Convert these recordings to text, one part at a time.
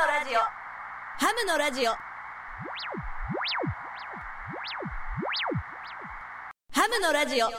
のラジオハムのラジオハムのラジオ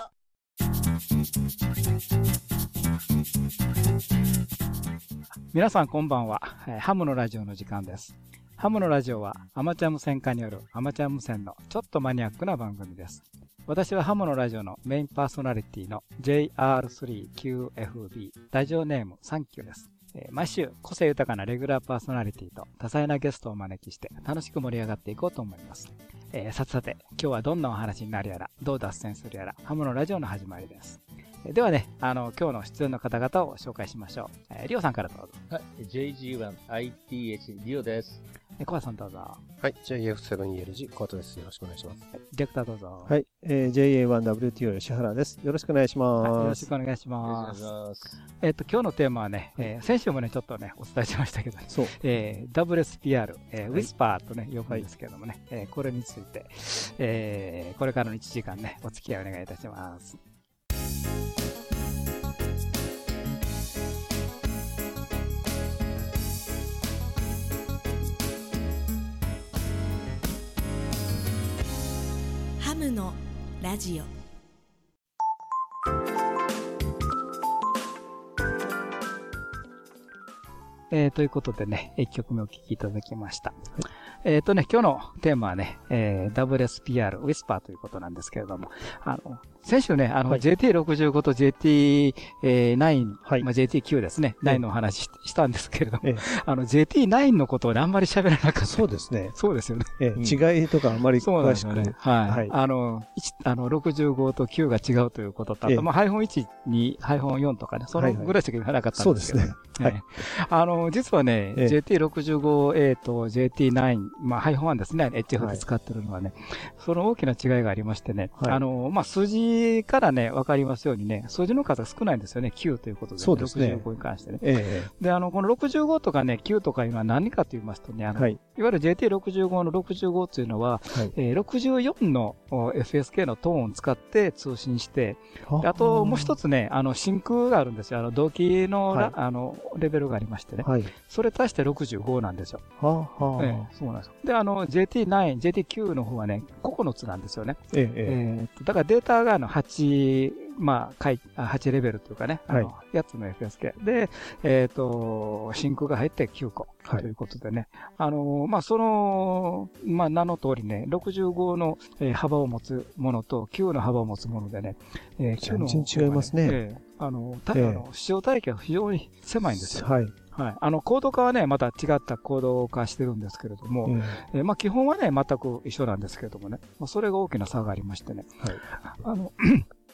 皆さんこんばんは、えーハムのラジオの時間です。ハムのラジオはアマチュア無線化によるアマチュア無線のちょっとマニアックな番組です。私はハムのラジオのメインパーソナリティの JR3QFB ラジオネームサンキューです。え毎週個性豊かなレギュラーパーソナリティと多彩なゲストをお招きして楽しく盛り上がっていこうと思います。えーさてさて、今日はどんなお話になるやら、どう脱線するやら、ハムのラジオの始まりです。えーではね、あの、今日の出演の方々を紹介しましょう。えーリオさんからどうぞ。はい、JG1ITH リオです。えーコアさんどうぞ。ははい、JF7ELG、コートです。よろしくお願いします。いディレクターどうぞ。はい、えー、JA1WTO 吉原です。よろしくお願いしはいよろます。しくお願いします。ます。えっ、と、今日のテーマはね、えー先週もね、ちょっとね、お伝えしましたけど、そう。えー WSPR、えーはいウィスパーとね、呼ぶんですけどもね、えーこれについて、えーこれからの1時間ね、お付き合いお願いいたします。ラジオえーということでね、1曲目お聴きいただきました。えっ、とね、今日のテーマはね、えー WSPR、ウィスパーということなんですけれども、あの、先週ね、あの、はい JT65 と JT9、はいまあ、JT9 ですね、9のお話ししたんですけれども、ええあの、JT9 のことをね、あんまり喋らなかった。そうですね。そうですよね。えー違いとかあまりそうなん詳しく。ですよね。はい。はいあの、一あの、65と9が違うということと、あと、ええまあ、ハイフォン1、2、ハイフォン4とかね、そのはいはいぐらいしか言わなかったんでけど、そうですすね。ははいい。あの、実はね、ええ JT65A と JT9、まあ、ハイフォン1ですね、HF はいで使ってるのはね、その大きな違いがありましてね、はいあの、まあ、数字からね、わかりますようにね、数字の数が少ないんですよね、9ということで、そうですね65に関してね。えで、あの、この65とかね、9とかいうのは何かと言いますとね、あの、えはい。いわゆる JT65 の65っていうのは、はい。えー64のお FSK のトーンを使って通信して、であともう一つね、あの、真空があるんですよ。あの、動機のラ、はいあの、レベルがありましてね。はい。それ足して65なんですよ。はあ、はあ。ええそうなんですよ。で、あの、JT9、JT9 の方はね、9つなんですよね。ええええだからデータがあの、8、まあ、回、あ8レベルというかね、あの、8つの FSK。で、えっ、と、真空が入って9個。はいということでね。あの、まあ、その、まあ、名の通りね、65の、えー幅を持つものと9の幅を持つものでね、えー9の全然違いますねええあの、たええあの、使用帯域が非常に狭いんですよ。はい。はい。あの、コード化はね、また違ったコード化してるんですけれども、ええーまあ基本はね、全く一緒なんですけれどもね、まあ、それが大きな差がありましてね。はいあの、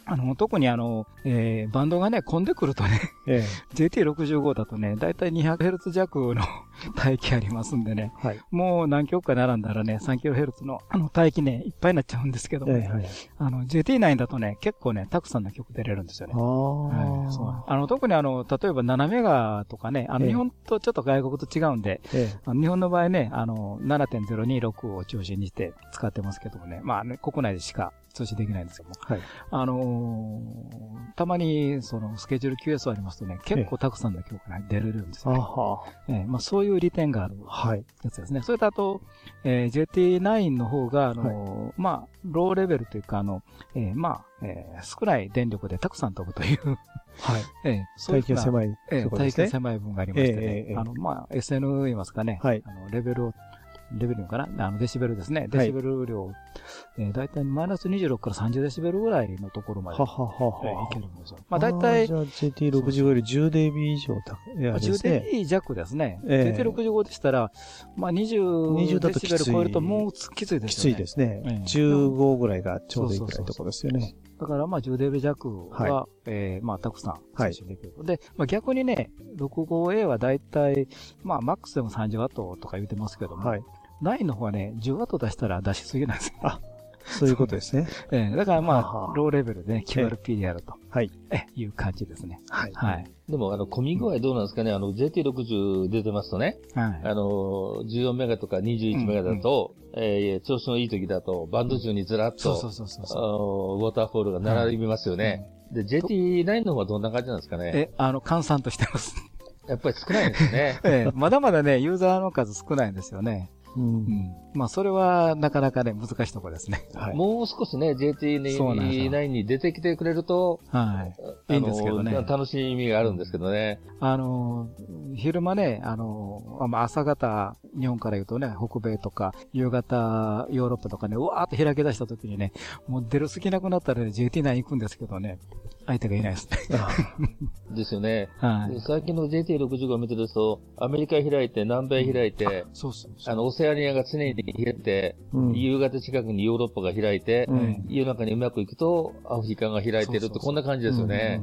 あの、特にあの、えーバンドがね、混んでくるとね、ええ JT65 だとね、だいたい 200Hz 弱の 帯域ありますんでね、えはい。もう何曲か並んだらね、3kHz のあの帯域ね、いっぱいになっちゃうんですけども、ええはい。あの、JT9 だとね、結構ね、たくさんの曲出れるんですよね。あはい、そうあ。あの、特にあの、例えば7メガとかね、あの、ええ日本とちょっと外国と違うんで、ええあの日本の場合ね、あの、7.026を中心にして使ってますけどもね、まあ、ね、国内でしか通信できないんですけども、はい。あのーたまに、その、スケジュール QS ありますとね、結構たくさんの曲が出れるんですあよ、ね。はええまあ、そういう利点があるはい。やつですね。それとあと、えー JT9 の方が、あのーまあ、ローレベルというか、あの、えーまあ、えー少ない電力でたくさん飛ぶという、はい。えーそういう体型狭いええ。体型狭い分がありましてね、ええええあの、まあ、SN 言いますかね、はいあの、レベルを、レベルかな？あの、デシベルですね。デシベル量、えー、だいたいマイナス26から30デシベルぐらいのところまで、はははえーいは。けるんですよ。まあ、だいたいじゃあ JT65 より 10dB 以上高い。です10ね。dB 弱ですね。ええ JT65 でしたら、まあ、20 20だデシベル超えるともうきついですきつ。いですねええ。15ぐらいがちょうどいいぐらいのところですよね。だから、まあ、10デビ弱は、はえーまあ、たくさんはい通信できる。で、まあ、逆にね、65A はだいたい、まあ、マックスでも 30W とか言ってますけども、はい。9の方はね、10W 出したら出しすぎなんですよ。そういうことですね。ええだからまあ、ローレベルでね、QRP でやると。はい。え、いう感じですね。はい。はい。でも、あの、混み具合どうなんですかね？あの、JT60 出てますとね、はい。あの、14メガとか21メガだと、えー調子のいい時だと、バンド中にずらっと、そうそうそうそうウォーターフォールが並びますよね。で、JT9 の方はどんな感じなんですかね？え、あの、閑散としてます。やっぱり少ないんですね。ええまだまだね、ユーザーの数少ないんですよね。う。うんん。まあ、それはなかなかね、難しいところですね。はい。もう少しね、そうなんですよ JT9 に出てきてくれると、はい。いいんですけどね楽しみがあるんですけどね。あの、昼間ね、あの、まあ朝方、日本から言うとね、北米とか、夕方、ヨーロッパとかね、うわーっと開け出した時にね、もう出る隙なくなったら、ね、JT9 行くんですけどね、相手がいないですね。あですよね。はい。最近の JT65 を見てると、アメリカ開いて、南米開いて、そうそう。あの、オセアニアが常に開いて、うん夕方近くにヨーロッパが開いて、うん夜中にうまくいくと、アフリカが開いてるって、こんな感じですよね。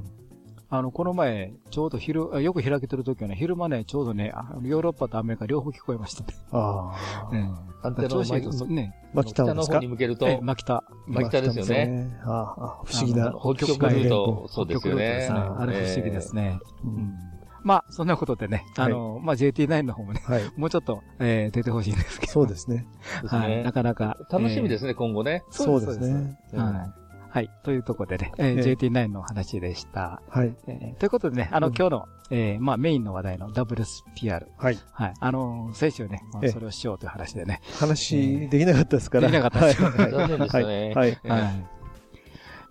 あの、この前、ちょうど昼、あよく開けてる時はね、昼間ね、ちょうどね、ヨーロッパとアメリカ両方聞こえましたね。あー。うん。アンテナを調子いいとね、マキタウンですか北の方に向けると、ええ、マキタ。マキタですよね。ね。あーあー、不思議なあの。北極ルート、そうですよね。北極ルートですねあれ不思議ですね。うんまあ、そんなことでね、あの、まあ JT9 の方もね、はい。もうちょっと、えー出てほしいんですけど。そうですね。はい。ねなかなか。。楽しみですすね、今後ね。そうですね。はい。はい。というところでね、えーええ JT9 の話でした。はい。えーということでね、あの、うん今日の、えーまあメインの話題の WSPR。はい。はい。あの、先週ね、それをしようという話でね。話できなかったですから。できなかったです残念でしたねはい。はい。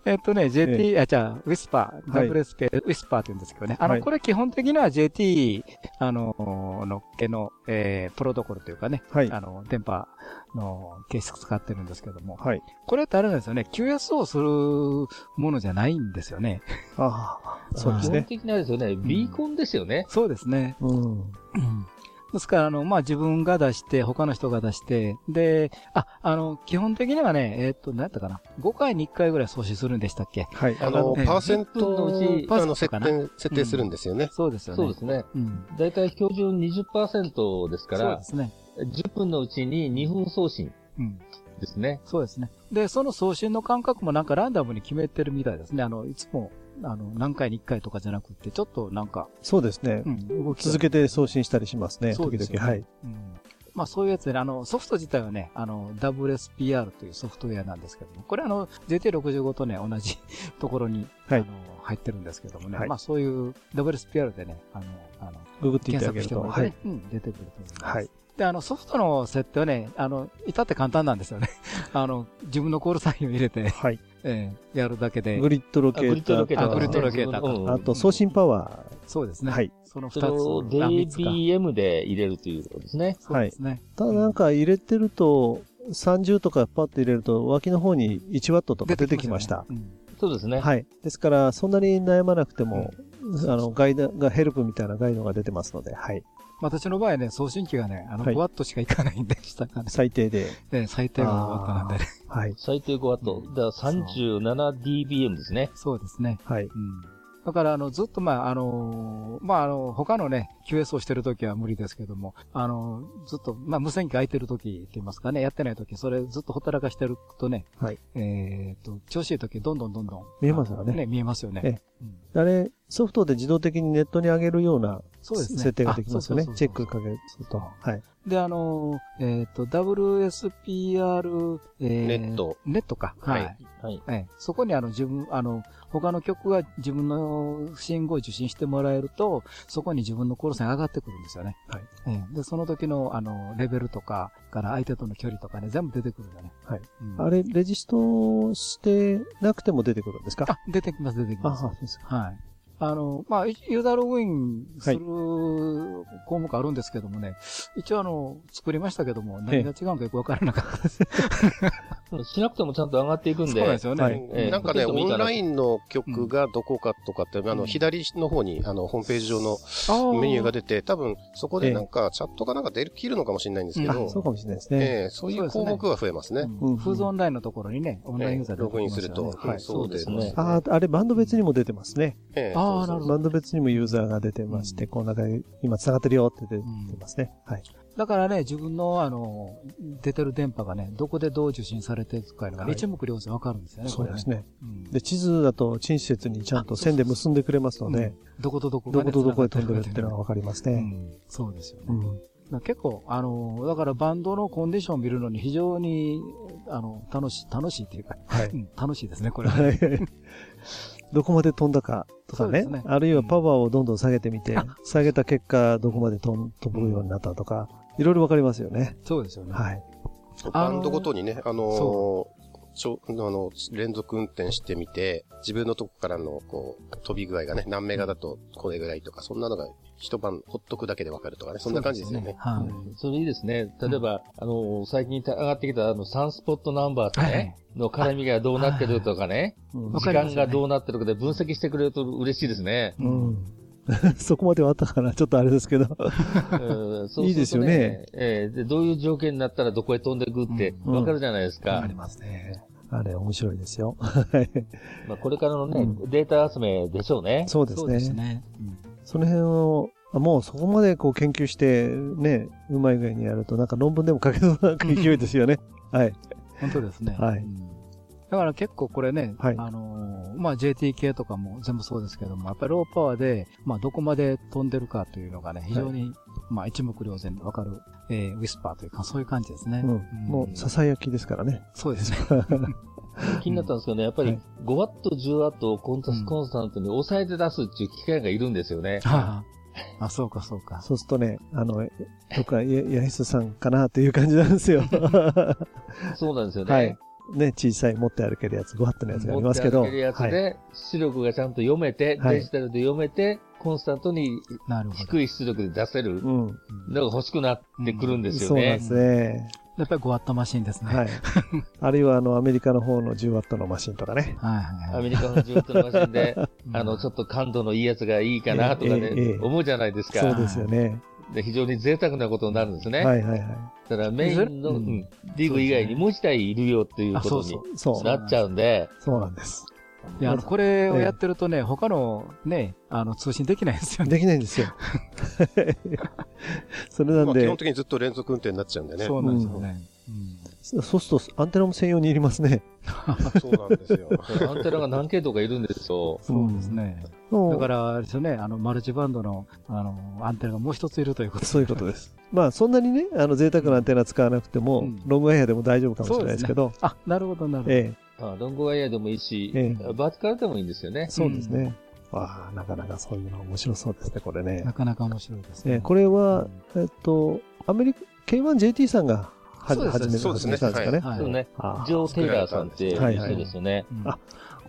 えっとね、JT、あ、じゃあ、ウィスパー、はい WSP、ウィスパーって言うんですけどね。あの、はいこれ基本的には JT、あの、のっけの、えー、プロトコルというかね、はい。あの、電波の形式使ってるんですけども、はい。これってあれなんですよね、QS をするものじゃないんですよね。ああ、そうです基本ね。的にはですよね、ビーコンですよね。そうですね。うん。うんですから、あの、まあ、自分が出して、他の人が出して、で、あ、あの、基本的にはね、えーっと、何やったかな。5回に1回ぐらい送信するんでしたっけ？はい。あの、ええパーセント10分のうちあの、設パーセントかな？定、設定するんですよね。そうですよね。そうですね。うん。だいたい標準20%ですからそうで、すね。10分のうちに2分送信うん。ですね。そうですね。で、その送信の間隔もなんかランダムに決めてるみたいですね。あの、いつも、あの、何回に1回とかじゃなくて、ちょっとなんか、そうですねう。ん、動きが続けて送信したりしますね。時そうですよね々。はい。うん。まあそういうやつでね、あの、ソフト自体はね、あの、WSPR というソフトウェアなんですけども、これあの、JT65 とね、同じところに、はいあの、入ってるんですけどもね、はいまあそういう WSPR でね、あの、あの、ググっていた検索してだけると。はいうん、出てくると思います。はい。で、あの、ソフトの設定はね、あの、至って簡単なんですよね。あの、自分のコールサインを入れて、はい。ええやるだけで。グリッドロケあグリッドロケーター。あグリッドロケーターあと、送信パワそうですね。はい。その二つ。を DBM で入れるということですね。そうですね。ー。ただなんか入れてると、30とかパッと入れると、脇の方に1ワットとか出てきました。うんそうですね。はい。ですから、そんなに悩まなくても、あの、ガイドが、ヘルプみたいなガイドが出てますので、はい。私の場合ね、送信機がね、あの、はい5ワットしかいかないんでしたからね。最低で。ええ最低が5ワットなんでね。はい。最低5ワット。だから 37dBm ですね。そうですね。はい。うん。だから、あの、ずっと、まあ、あのまあ、あの、他のね、QS をしてるときは無理ですけども、あのずっと、まあ、無線機空いてるときって言いますかね、やってないとき、それずっとほったらかしてるとね、はい。えっ、と、調子いいとき、どんどんどんどん。見えますよねね、見えますよね。えあれ、ソフトで自動的にネットに上げるようなそうですね。設定ができますよねチェックかけると。はい。で、あのえっ、と、WSPR、えーネット。ネットか。はいはい。はい。ええ、そこにあの自分、あの、他の曲が自分の信号を受信してもらえると、そこに自分のコールサイン上がってくるんですよね。はい。ええ、で、その時の、あの、レベルとか、から相手との距離とかね、全部出てくるんだね。はい。うんあれ、レジストしてなくても出てくるんですか？あ、出てきます、出てきあ、ます。そうですか。はい。あの、まあ、ユーザーログインする項目あるんですけどもね、一応あの、作りましたけども、何が違うんかよくわからなかったです。しなくてもちゃんと上がっていくんで。そうなんですよね。はい。ええ。なんかね、オンラインの曲がどこかとかって、あの、うん左の方に、あの、ホームページ上のあメニューが出出て、多分、そこでなんか、チャットかなんか出る、切るのかもしれないんですけうん。どあ、、そうかもしれないですね。ええそういう項目が増えますね。うんフーズオンラインのところにね、オンラインユーザーでログインすると、はい。そうですね。ああ、あれ、バンド別にも出てますね。ええあーそうそう。なるほバンド別にもユーザーが出てまして、うん。この中で今繋がってるよって出てますね。はい。だからね、自分の、あの、出てる電波がね、どこでどう受信されてるかいうのがね、はい一目瞭然わかるんですよね、そうですね。これね。うんで、地図だと陳施設にちゃんと線で結んでくれますので、うんどことどこどがねことどこへ飛んでるっていうのが繋わかりますね。そうですよね。結構、あの、だからバンドのコンディションを見るのに非常に、あの、楽しい、楽しいっていうか、はい。うん楽しいですね、これは。はい。どこまで飛んだかとかね。ねあるいはパワーをどんどん下げてみて、あ下げた結果、どこまで飛ぶようになったとか、いろいろわかりますよね。そうですよね。はい。バンドごとにね、あのーそちょ、あの、連続運転してみて、自分のとこからの、こう、飛び具合がね、何メガだとこれぐらいとか、そんなのが一晩ほっとくだけでわかるとかね、そんな感じですよね。はい。うんそれいいですね。例えば、あの、最近上がってきたあの、サンスポットナンバーとはいはいね、の絡みがどうなってるとかね、うん時間がどうなってるかで分析してくれると嬉しいですね。うん。そこまではあったかな、ちょっとあれですけど。うんそう いいですよね。ええで、どういう条件になったらどこへ飛んでいくってうんわかるじゃないですか。ありますね。あれ、面白いですよ。は いまあ、これからのね、うデータ集めでしょうね。そうですそうですね。ね。うんその辺を、あもうそこまでこう研究して、ね、うまい具合にやると、なんか論文でも書けそうな勢いですよね。はい。本当ですね。はいうんだから結構これね、はいあのーまあ JT 系とかも全部そうですけども、やっぱりローパワーで、まあどこまで飛んでるかというのがね、非常に、まあ一目瞭然でわかる、えーウィスパーというか、そういう感じですね。うん。もう、囁きですからね。そうですね。気になったんですけどね、やっぱりはい5ワット、10ワットをコンタうんスコンスタントに抑えて出すっていう機械がいるんですよね。はあ、あ、そうかそうか。そうするとね、あの、どっか、や、やひすさんかなっていう感じなんですよ。そうなんですよね。はい。ね、小さい持って歩けるやつ、5ワットのやつがありますけど。持って歩けるやつはい。で、出力がちゃんと読めて、はいデジタルで読めて、コンスタントになるほど。低い出力で出せるうん。のが欲しくなってくるんですよね。そうなんですね。やっぱり5ワットマシンですね。はい。あるいは、あの、アメリカの方の10ワットのマシンとかね。はいはいはい。アメリカのジュートのマシンで、うんあの、ちょっと感度のいいやつがいいかなとかええええね、思うじゃないですか。そうですよね。で非常に贅沢なことになるんですね。はいはいはい。だからメインの、ううんん、リーグ以外にもう一台いるよっていうあ、ことに。なっちゃうんで、そうなんです。いや、あの、これをやってるとね、他のね、あの、通信できないんですよね。できないんですよ。それなんでまあ基本、的にずっと連続運転になっちゃうんでね。そうなんですよね。そうするとアンテナも専用にいりますね。そうなんですよ。アンテナが何系統かいるんですよ。そうですね。うんだから、あれですよね、あの、マルチバンドの、あの、アンテナがもう一ついるということそういうことです。まあ、そんなにね、あの、贅沢なアンテナ使わなくても、うんロングワイヤーでも大丈夫かもしれないですけど、あ、なるほど、なるほど。えあロングワイヤーでもいいし、えバーティカルでもいいんですよねえ、。そうですね。わあ、なかなかそういうの面白そうですね、これねな。かなか面白いですね。ええこれは、えっと、アメリカ、K1JT さんがはそうです始めそうですね始めたんですかね。はいそうね。あジョー・テイラーさんってはいはい人ですよね。うんあ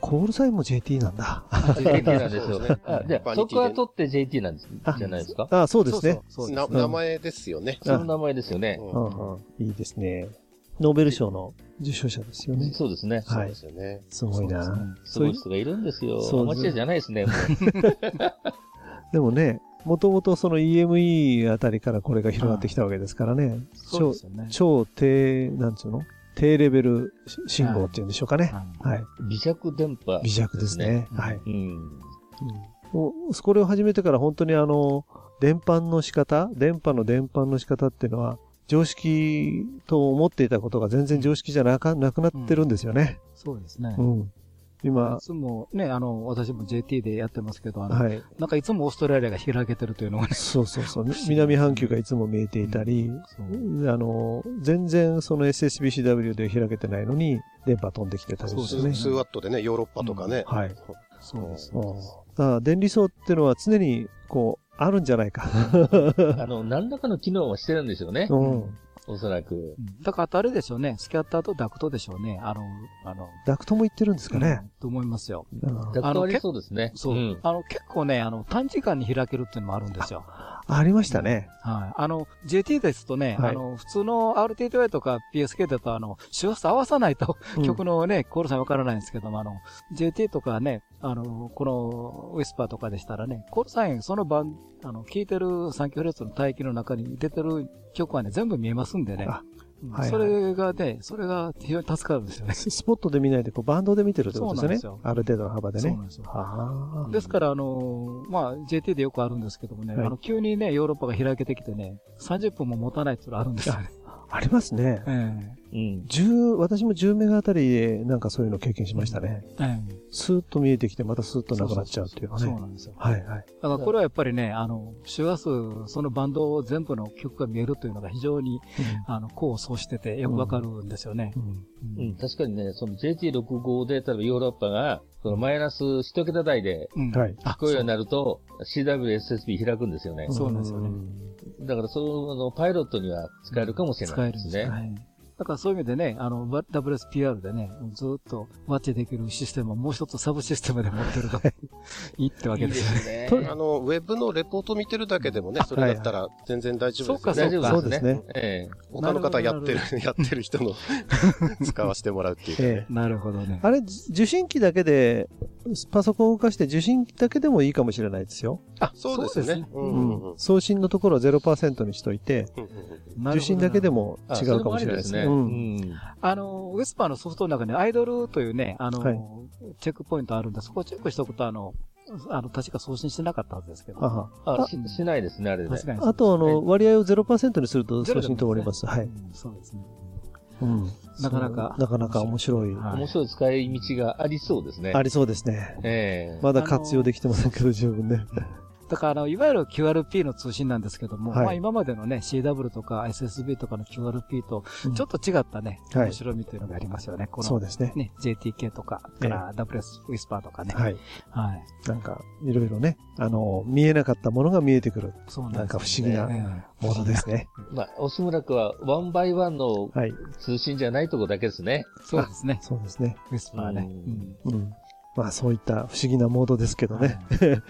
コールサインも JT なんだ。JT なんですよじゃあ、そこは取って JT なんです、あじゃないですか？あそうですね。名前ですよね。その名前ですよね。うんうんうんいいですね。ノーベル賞の受賞者ですよね。そうですね。そうはいですよね。すごいな。すごい人がいるんですよ。そうアマチュアじゃないですね。も でもね、もともとその EME あたりからこれが広がってきたわけですからね。超そうですよね。超低、なんつうの？低レベル信号っていうんでしょうかね。ははい。う微弱電波。微弱ですね。うんはい。うん。これを始めてから本当にあの、電波の仕方、電波の電波の仕方っていうのは、常識と思っていたことが全然常識じゃなかなくなってるんですよね。そうですねう。ん。今い、つもね、あの、私も JT でやってますけど、あの、はい。なんかいつもオーストラリアが開けてるというのがね。そうそうそう。南半球がいつも見えていたり、そうあの、全然その SSBCW で開けてないのに、電波飛んできてたりそうしてね。数数ワットでね、ヨーロッパとかね。はい。そうです。うんだから電離層っていうのは常に、こう、あるんじゃないか。あの、何らかの機能はしてるんですよね。うん。おそらく。うんだからあとあれでしょうね。スキャッターとダクトでしょうね。あの、あの、ダクトも言ってるんですかね。うんと思いますよ。うんダクトありそうですね。そう。んあの、結構ね、あの、短時間に開けるっていうのもあるんですよ。ありましたね。はい。あの、JT ですとね、はいあの、普通の RTTY とか PSK だと、あの、周波数合わさないと、うん曲のね、コールさんわからないんですけども、あの、JT とかね、あの、このウィスパーとかでしたらね、コールサイン、その番、あの、聞いてる 3kHz の帯域の中に出てる曲はね、全部見えますんでね。あうんはいはいそれがね、それが非常に助かるんですよね。ス スポットで見ないで、こう、バンドで見てるってことですよね。そうなんですよある程度の幅でねそうなん。ですよ。ですから、あの、まあ、JT でよくあるんですけどもね、はいあの、急にね、ヨーロッパが開けてきてね、30分も持たないっていうのあるんですよね。ありますね。えうん。10、私も10メガあたりでなんかそういうの経験しましたね。えええスーッと見えてきてまたスーッとなくなっちゃうっていうのはね。そうなんですよ。はいはい。だからこれはやっぱりね、あの、周波数、そのバンド全部の曲が見えるというのが非常に、あの、功を奏しててよくわかるんですよねう。んうん、確かにね、その JT65 で、例えばヨーロッパが、そのマイナス一桁台でうんはい。あ聞こえるようになると、CWSSB 開くんですよね。そうなんですよねんだから、その、パイロットには使えるかもしれないですね。使えるんですね。はいだからそういう意味でね、あの、WSPR でね、ずっとマッチできるシステムをもう一つサブシステムで持ってると いいってわけですよね。すねあの、ウェブのレポート見てるだけでもね、それだったら全然大丈夫ですよね。そうか大丈夫でねそうですすね。ええ他の方やってる、やってる人の 使わせてもらうっていうかね。ええ。なるほどね。あれ、じ受信機だけで、パソコンを動かして受信機だけでもいいかもしれないですよ。あ、そうですね。ううんうんうんん。送信のところは0%にしといて、うんうん受信だけで。もあ違うかもしれないですね。ありですねあの、ウェスパーのソフトの中にアイドルというね、あの、はいチェックポイントあるんで、そこをチェックしておくと、あの、あの、確か送信してなかったはずですけど。あ。あ、ししないですね、あれで。確かに。あと、あねの、割合を0%にするとゼロ送信通ります。はい。うんそうですね。うん。なかなかなかなか面白い面白い使い道がありそうですね。ありそうですね。ええまだ活用できてませんけど、十分ね。だから、あの、いわゆる QRP の通信なんですけども、はいまあ今までのね、CW とか SSB とかの QRP とうんちょっと違ったね、はい面白みというのがありますよね。このそうですね。ね、JTK とか、から WS ウィスパーとかね。はい。はい。なんか、いろいろね、あの、見えなかったものが見えてくるそうなんか不です思議なねものですね。まあ、おしむらくは、ワンバイワンのはい。通信じゃないとこだけですね。そうですね。そうですね。ウィスパーね。ううんうん。まあ、そういった不思議なモードですけどね。はい。はい。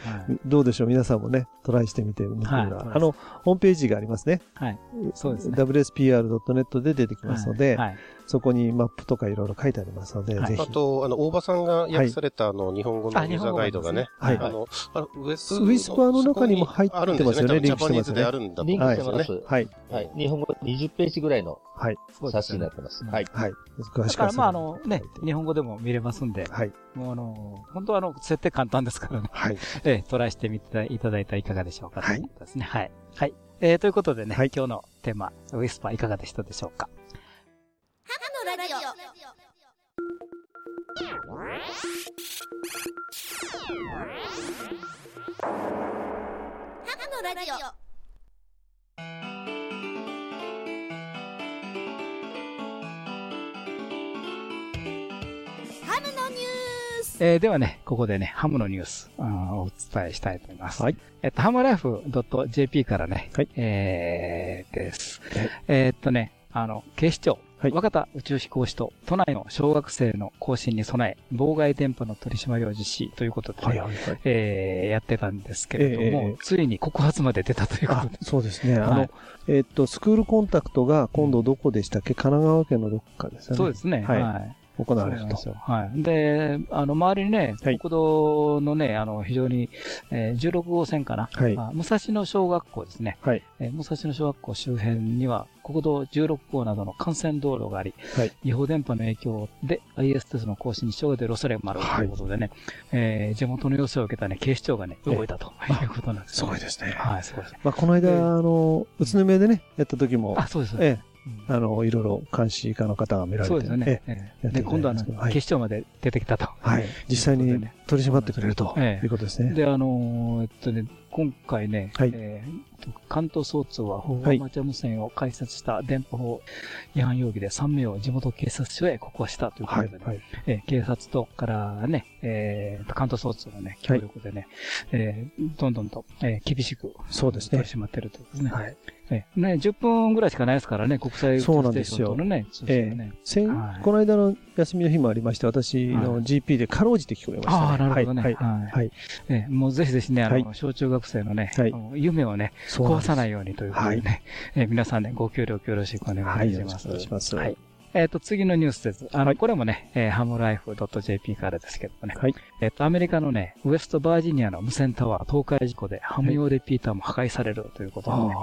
どうでしょう？皆さんもね、トライしてみてみてくださいはい。あの、ホームページがありますね。はい。そうですね。Wspr.net で出てきますので、はい。そこにマップとかいろいろ書いてありますので、はいぜひ。あと、あの、大場さんが訳された、あの、日本語のあユーザーガイドがね、はいあの、あのウェスウィスパーの中にも入ってますよねあるんですリンクしてますねであるんだリンク。してます。はい。はい。日本語20ページぐらいのはい。冊子になってます。うんはい。はい。詳だから、まあ、あの、ね、日本語でも見れますんで、はい。もうあの、本当はあの、設定簡単ですからね。はい。ええ、トライしてみていただいたらいかがでしょうか。はいということですね。はい。はい。えー、ということでね、はい今日のテーマ、ウィスパーいかがでしたでしょうか？ハムのラジオハムのラジオハムのニュースえー、ではね、ここでね、ハムのニュースあーをお伝えしたいと思います。はい。えっと、ハムライフ .jp からね、はいえー、です。はいえーっとね、あの、警視庁、はい若田宇宙飛行士と都内の小学生の更新に備え、妨害電波の取り締まりを実施ということでね、はい。はい。えーやってたんですけれども、ええええついに告発まで出たということあで。、そうですね。あのはい、えっと、スクールコンタクトが今度どこでしたっけ？神奈川県のどこかですよね。そうですね。はいはい。行われるとそうなんです。よ。はい。で、あの、周りにね、はい国道のね、あの、非常に、えー16号線かな。はいあ武蔵野小学校ですね。はい。えー武蔵野小学校周辺には、国道16号などの幹線道路があり、はい違法電波の影響で ISS の更新に障害出る恐れもあるということでね、えー地元の要請を受けたね、警視庁がね、ええ動いたということなんですよすごいですね。はい、すごいですね。まあ、この間、ええあの、宇都宮でね、やった時も、あ、そうです。ええ、うんあの、いろいろ監視課の方が見られてそうですよね。で、今度は警視庁まで出てきたと。はい。実際に取り締まってくれるとええいうことですね。で、あのーえっとね、今回ね、はいえー関東総通は、法はいアマチュア無線を開設した電波法違反容疑で3名を地元警察署へ告発したということで、ねはい。はい。えー警察とからね、えー関東総通のね、協力でね、えーどんどんと、えー厳しくそうですね。取り締まってるということですね。はい。えーね、10分ぐらいしかないですからね、国際宇宙ステーですよションとのね、通信がね。先はいこの間の休みの日もありまして、私の GP でかろうじて聞こえましたね。ああ、なるほどね。はい。はいはい。はい。えーもうぜひぜひね、あの、はい小中学生のね、はい夢をね、壊さないようにということでね、えー皆さんね、ご協力よろしくお願はいい。します。よろしくお願いします。はい。えっ、と、次のニュースです。あの、これもね、えー、ハムライフ .jp からですけどもね。はい。えっ、と、アメリカのね、ウエストバージニアの無線タワー倒壊事故でハム用レピーターも破壊されるということでね。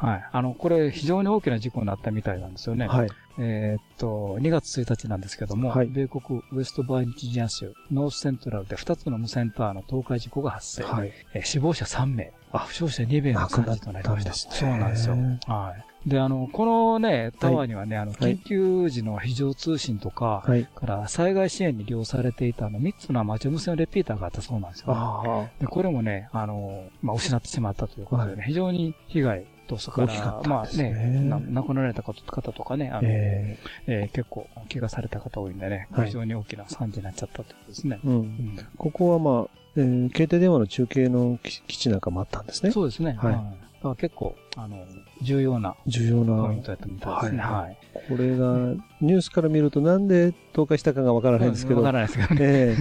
あはい。あの、これ非常に大きな事故になったみたいなんですよね。あ。はい。えーっと、2月1日なんですけども、はい米国ウエストバージニア州ノースセントラルで2つの無線タワーの倒壊事故が発生。はい。えー死亡者3名、負傷者2名の惨事となりました。亡くなったんですねそうなんですよ。はい。で、あの、このね、タワーにはね、あの、はい緊急時の非常通信とか、はい。から災害支援に利用されていたあの3つのアマチュア無線レピーターがあったそうなんですよ、ね。あで、これもね、あの、まあ、失ってしまったということでね、は非常に被害と、それからまあね亡くなられた方とかね、ああ。の、ええー結構怪我された方多いんでね、はい非常に大きな惨事になっちゃったということですね。えう。うんんここはまあ、えー携帯電話の中継の基基地なんかもあったんですね。そうですね。はいだから結構、あの、重要な重要なポイントだったみたいですね。はいはい。これが、ニュースから見るとなんで倒壊したかがわからないんですけど。わからないですけどね。え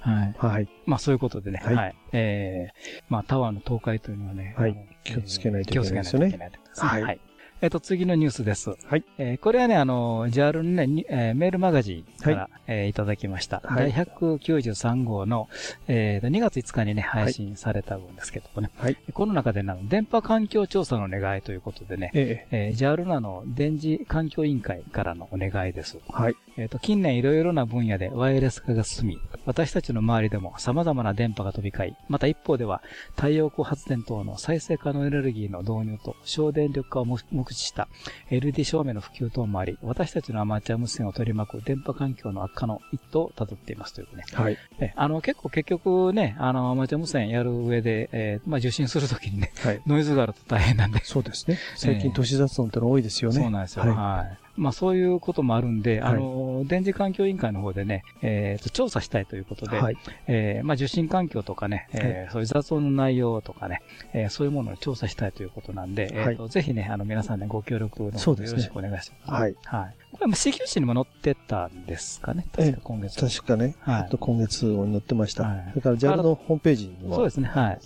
はい。えはい。まあそういうことでね。はいはい。えー、まあタワーの倒壊というのはね。はい気をつけないといけない気をつですよねけないといけないということですね。はいはい。えっと、次のニュースです。はい。えーこれはね、あの、JAL のね、にえーメールマガジンから、はえーいただきました。はい第193号の、えーと2月5日にね、配信された分ですけどもね。はい。この中で、あの、電波環境調査の願いということでね、えええー、JAL のあの、電磁環境委員会からのお願いです。はい。えっ、と、近年いろいろな分野でワイヤレス化が進み、私たちの周りでも様々な電波が飛び交い、また一方では太陽光発電等の再生可能エネルギーの導入と省電力化を目目視した LED 照明の普及等もあり、私たちのアマチュア無線を取り巻く電波環境の悪化の一途を辿っていますというね。はい。えあの、結構結局ね、あの、アマチュア無線やる上で、えーまあ、受信するときにね、はい。ノイズがあると大変なんで、そうですね。最近都市雑音っての多いですよね。そうなんですよ。はいはい。まあそういうこともあるんで、はいあの、電磁環境委員会の方でね、えっ、と、調査したいということで、はい。えーまあ受信環境とかね、えーそういう雑音の内容とかね、えーそういうものを調査したいということなんで、えーとぜひね、あの皆さんね、ご協力の方そうですねよろしくお願いします。はい。はい。これも CQ 誌にも載ってたんですかねええ確か今月。確かね、はいと今月に載ってました。はいそれから JAL のホームページにも。そうですね、はい。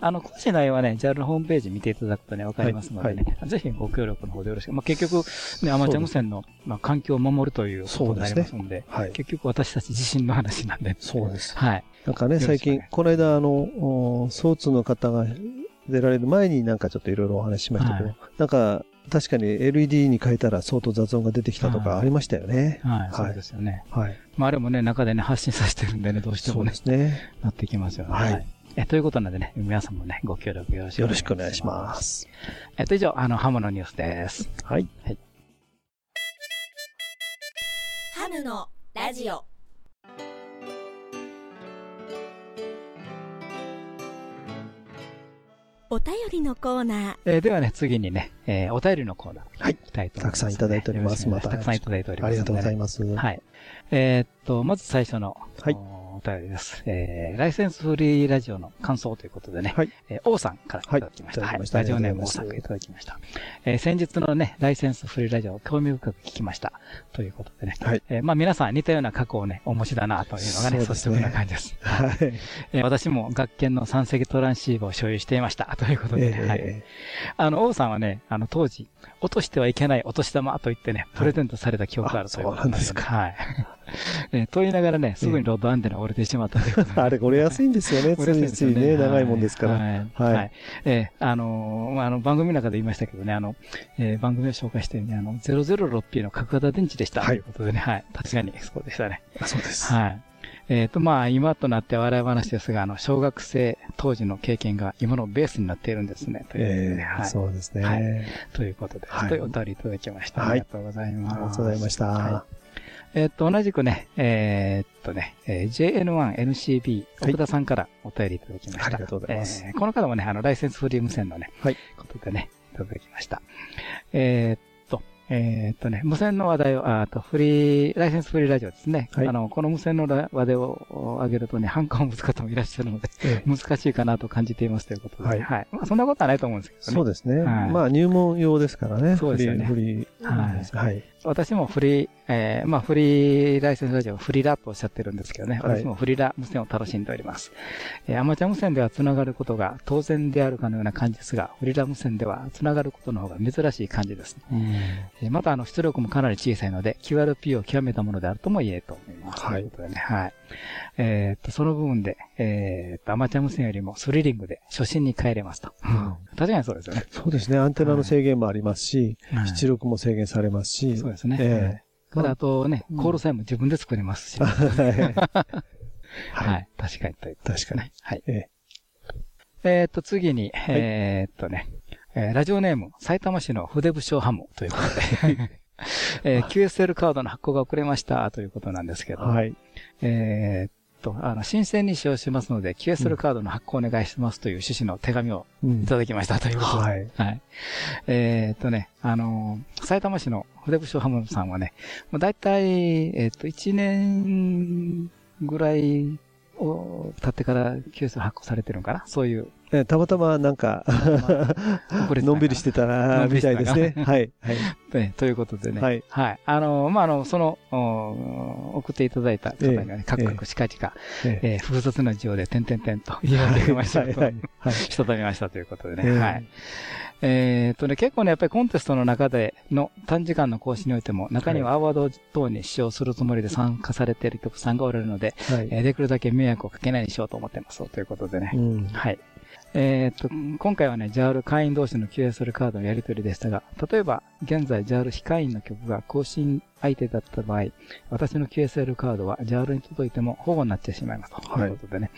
あの、詳しい内容はね、JAL のホームページ見ていただくとね、わかりますのでね、ぜひご協力の方でよろしく。まあ、結局、ね、アマチュア無線の、まあ、環境を守るということになりますので、はい。結局私たち自身の話なんで。そうです。はい。なんかね、最近ね、この間、あの、おソーツの方が出られる前になんかちょっといろいろお話ししましたけど、はいなんか、確かに LED に変えたら相当雑音が出てきたとかはいありましたよね。はい、はいそうですよね。はい。まあ、あれもね、中でね、発信させてるんでね、どうしてもねそうで、すね。なってきますよね。はいえということなんでね、皆さんもね、ご協力よろしくよろしくお願いしま。す。えっと、以上、あの、ハムのニュースです。はい。ハムのラジオ。お便りのコーナー。えーではね、次にね、えーお便りのコーナー。はい。たいと思います、たくさんいただいております。またたくさんいただいております、ありがとうございまます。はい。えーっと、まず最初の、はいおお便りです。えー、ライセンスフリーラジオの感想ということでね、はい。えー、王さんからいただきました。はいいラジオネームありがとうございます王さんからいただきました。えー、先日のね、ライセンスフリーラジオを興味深く聞きました。ということでね。はい。えーまあ皆さん似たような過去をね、お持ちだなというのがね、率直な感じです。はい。えー私も学研の三席トランシーバーを所有していました。ということでね、はい。えあの、王さんはね、あの、当時、落としてはいけないお年玉と言ってね、プレゼントされた記憶があるということあそうなんですかはい。えーと言いながらね、すぐにロッドアンテナが折れてしまったということでえ あれ、これ安いんですよね。ついついね、長いもんですから。はい。はいはい。えーあのーまあ、あの、番組の中で言いましたけどね、あの、えー番組を紹介してね、あの、006P の角型電池でした。はいということでね、はい。確かにそうでしたね。あそうです。はい。えっ、と、まあ、今となって笑い話ですが、あの、小学生当時の経験が今のベースになっているんですね。ということでえねはい。えそうですね。ははいい。ということで、はいお便りいただきました。はいありがとうございます。ありがとうございました。はえっと、同じくね、えーっとね、えー JN1NCB、はい奥田さんからお便りいただきました。ありがとうございますえーこの方もね、あの、ライセンスフリー無線のね、はいことでね、いただきました。えーっと、えーっとね、無線の話題を、ああと、フリー、ライセンスフリーラジオですね。はいあの、この無線のら話題を上げるとね、反感を持つ方もいらっしゃるので、ええ難しいかなと感じていますということで、はいはい。まあ、そんなことはないと思うんですけどね。そうですね。はいまあ、入門用ですからね。そうですよねフリー、フリー。はいはい。私もフリー、えー、まあフリーライセンスラジオ、フリラとおっしゃってるんですけどね、はい私もフリラ無線を楽しんでおります。えー、アマチュア無線では繋がることが当然であるかのような感じですが、フリラ無線では繋がることの方が珍しい感じです。えーまたあの出力もかなり小さいので、QRP を極めたものであるとも言えると思います。はいということでね、はい。えーっと、その部分で、えーっと、アマチュア無線よりもスリリングで初心に帰れますと。うん確かにそうですよね。そうですね。アンテナの制限もありますし、はい出力も制限されますし。そうですね。えまだあとね、うんコールサインも自分で作れますし。えは。はい い。確かに確かに。はい。ええーっと、次に、えーっとね、えーラジオネーム、埼玉市の筆武将ハムということで、えー QSL カードの発行が遅れましたということなんですけど、はい。えーっと、あの、申請に使用しますので、QSL カードの発行お願いしますという趣旨の手紙をうんいただきましたということで、はい。はい。えーっとね、あのー埼玉市の筆武将ハムさんはね、もう大体、えーっと、1年ぐらいを経ってから救済発行されてるのかな？そういう。えたまたまなんか、のんびりしてたのら、んびりみしたいですね。はい。はい。ねということでね。はい。はい。あのーまあ、あの、その、お送っていただいた方がね、ええカクカクしかじか、えええー複雑な字をで、点々点と言い訳てましたけど、はいはいはい。したためましたということでね。ええはい。えーっとね、結構ね、やっぱりコンテストの中での短時間の講師においても、中にはアワード等に使用するつもりで参加されている曲さんがおられるので、はい。えーできるだけ迷惑をかけないようにしようと思ってます。ということでね。うん。はい。えっと、今回はね、JAL 会員同士の QSL カードのやり取りでしたが、例えば、現在 JAL 非会員の曲が更新相手だった場合、私の QSL カードは JAL に届いても保護になってしまいますと。はいいうことでね。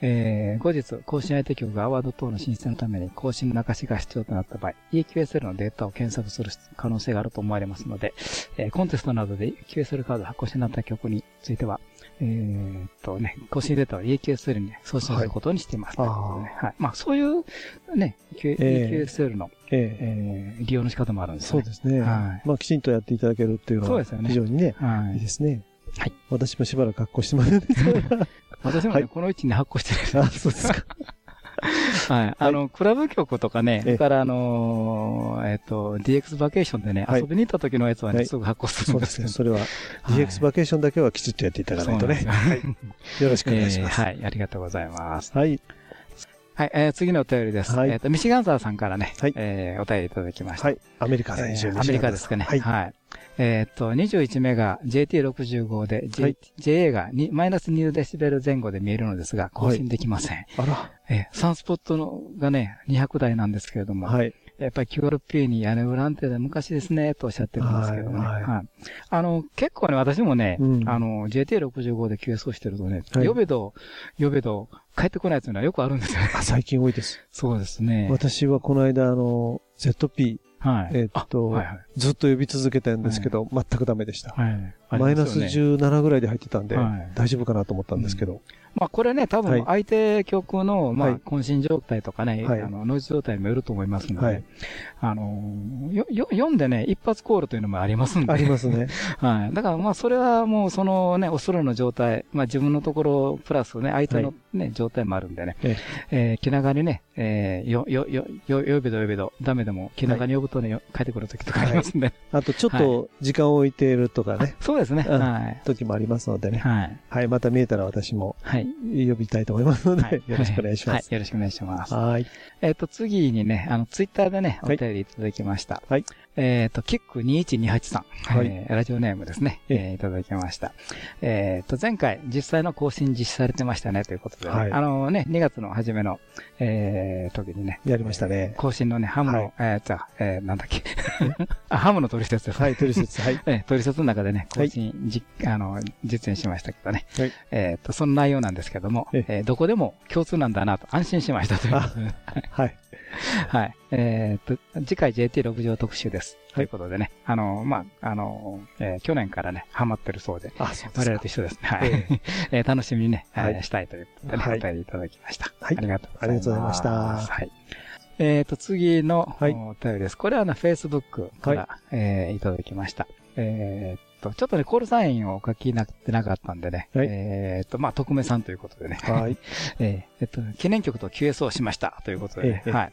えー後日、更新相手曲がアワード等の申請のために更新の中しが必要となった場合、EQSL のデータを検索する可能性があると思われますので、えーコンテストなどで QSL カード発行しになった曲については、えーっとね、更新データを EQSL に送信することにしています。はいということでねはい。まあ、そういうね、EQSL の、ええ。えー利用の仕方もあるんですよね。そうですね。はいまあ、きちんとやっていただけるっていうのは非常にね、はいいいですね。はい。私もしばらく格好してませんでした。私もね、はいこの位置に発行してる。あ、そうですか。はい。あの、クラブ曲とかね、ええそれからあのーえっと、DX バケーションでね、はい遊びに行った時のやつはね、はいすぐ発行するそうですね。んですけど。それは、はい DX バケーションだけはきちっとやっていただかないとね。よはい。よろしくお願いします。えーはい。ありがとうございます。はい。はい。えー次のお便りです。はいえっと、ミシガンザーさんからね、はいえーお便りいただきました。はい。アメリカえで一応ーアメリカですかね。はい。はい。えーっと、21メガ JT65 で、J はい JA がにマイナス2デシベル前後で見えるのですが、更新できません。あら。えーサンスポットのがね、200台なんですけれども、はい。やっぱり QRP に屋根裏安定で昔ですね、とおっしゃってるんですけどね。はいはいあの、結構ね、私もね、うんあの、JT65 で QS をしてるとね、はい呼べど、呼べど、帰ってこないというのはよくあるんですよね。あ、最近多いです。そうですね。私はこの間、あの、ZP、はい。えーっとあはいはい。ずっと呼び続けたんですけど、全くダメでした。はい。マイナスますよね。17ぐらいで入ってたんではい、大丈夫かなと思ったんですけど。まあこれね、多はい。分相手曲の、まあはい。渾身状態とかね、はい。あの、ノイズ状態にもよると思いますので、はい。あの、よ、よ、読んでね、一発コールというのもありますんで。ありますね。はい。だからまあそれはもうそのね、おそろの状態、まあ自分のところプラスね、相手のね、状態もあるんでね、ええ。ー気長にね、えーよ、よ、よ、よ、呼べど呼べど、ダメでも気長に呼ぶとね、よ帰ってくる時とかありますんで。あと、ちょっと時間を置いているとかね、そうですね。うんはい。時もありますのでね。はい。はい。また見えたら私もはい。呼びたいと思いますのはいで、よろしくお願いします。はい。よろしくお願いします。はい。えっ、と、次にね、あの、ツイッターでね、おはい便りいただきました。はい。えっ、と、キック21283さん。はいえーラジオネームですね。ええーいただきました。えっ、と、前回、実際の更新実施されてましたね、ということでね、はいあのね、2月の初めの、えー、時にね、やりましたね。更新のね、ハムの、はいえー、じゃあ、えー、なんだっけ。あ、ハムの取説ですね。はい、取説。はい。えー、取説の中でね、はい更新、じあの、実演しましたけどね。はいえっ、と、その内容なんですけども、ええーどこでも共通なんだなと安心しましたという。はい。はい。えーっと、次回 JT60 特集です。はいということでね、あの、まあ、あの、えー去年からね、ハマってるそうで、あ、そうで我すか々と一緒ですね。はい。ええ ー楽しみにね、はいえーしたいということでね、はいお便りいただきました。はいありがとうございます。ありがとうございましたはい。えーっと、次のはいお便りです。これはあの、Facebook から、えーいただきました。えーっと、ちょっとね、コールサインをお書きになってなかったんでね、はい。えーっと、まあ、匿名さんということでね、はい。えーえっと、記念曲と QS をしましたということでね、ええ。はい。